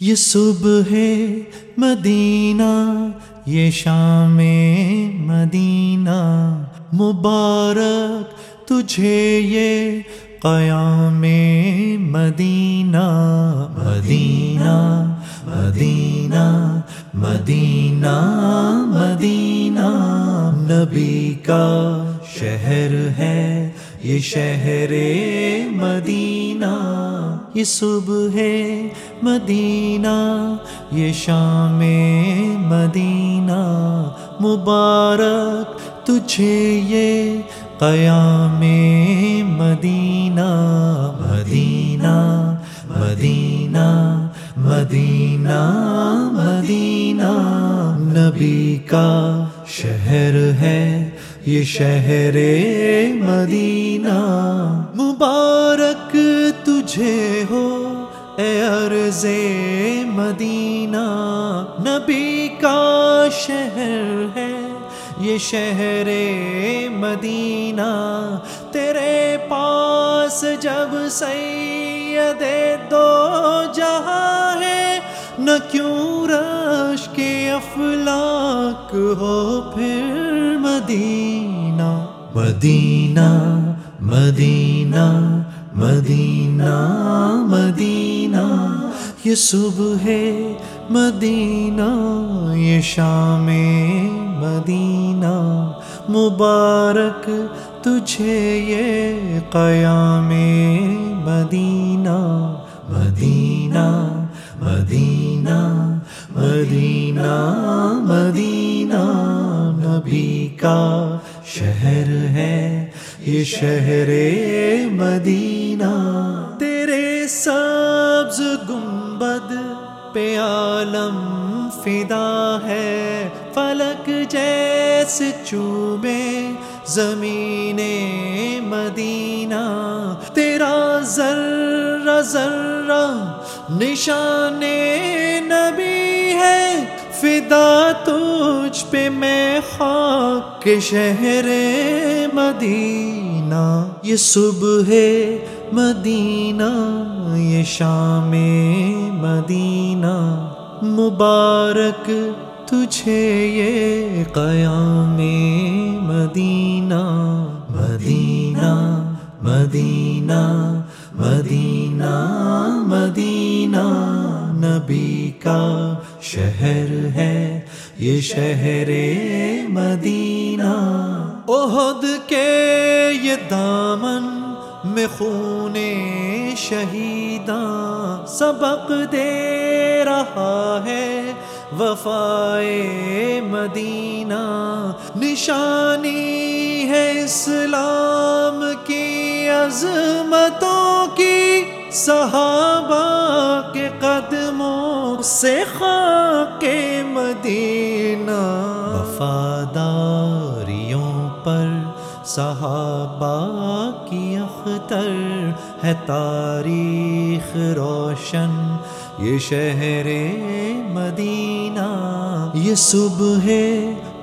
یہ صبح ہے مدینہ، یہ شام مدینہ۔ مبارک تجھے یہ قیام مدینہ۔ مدینہ مدینہ مدینہ مدینہ۔ نبی کا شہر ہے، یہ شہر مدینہ، یہ صبح ہے مدینہ، یہ شام مدینہ۔ مبارک تجھے یہ قیام مدینہ مدینہ مدینہ مدینہ مدینہ۔ نبی کا شہر ہے، یہ شہر مدینہ۔ مبارک تجھے ہو، اے عرض مدینہ۔ نبی کا شہر ہے، یہ شہر مدینہ۔ تیرے پاس جب سید دو جہاں ہے، نہ کیوں رش کے افلاک ہو پھر مدینہ۔ مدینہ مدینہ مدینہ مدینہ۔ یہ صبح ہے، مدینہ۔ یہ شام مدینہ۔ مبارک تجھے یہ قیام مدینہ۔ مدینہ مدینہ۔ مدینہ مدینہ نبی کا شہر ہے۔ یہ شہر مدینہ۔ تیرے سبز گنبد پہ عالم فدا ہے۔ فلک جیسے چوبے زمین مدینہ۔ تیرا ذرہ ذرہ نشان نبی فدا تجھ پہ میں خاک کے شہر مدینہ، یہ صبح ہے مدینہ، یہ شام مدینہ۔ مبارک تجھے یہ قیام مدینہ۔ مدینہ مدینہ مدینہ مدینہ۔ نبی کا شہر ہے، یہ شہر مدینہ۔ عہد کے یہ دامن میں خون شہیداں۔ سبق دے رہا ہے وفائے مدینہ۔ نشانی ہے اسلام کی عظمتوں کی صحابہ کے قدموں سے خاک مدینہ۔ وفاداریوں پر صحابہ کی اختر ہے تاریخ روشن۔ یہ شہر مدینہ، یہ صبح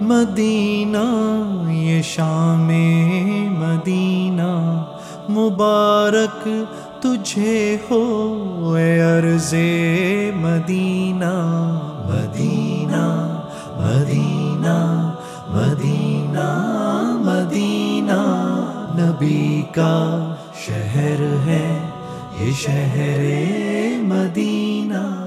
مدینہ، یہ شام مدینہ۔ مبارک تجھے ہو اے عرض مدینہ مدینہ مدینہ مدینہ مدینہ۔ نبی کا شہر ہے، یہ شہر مدینہ۔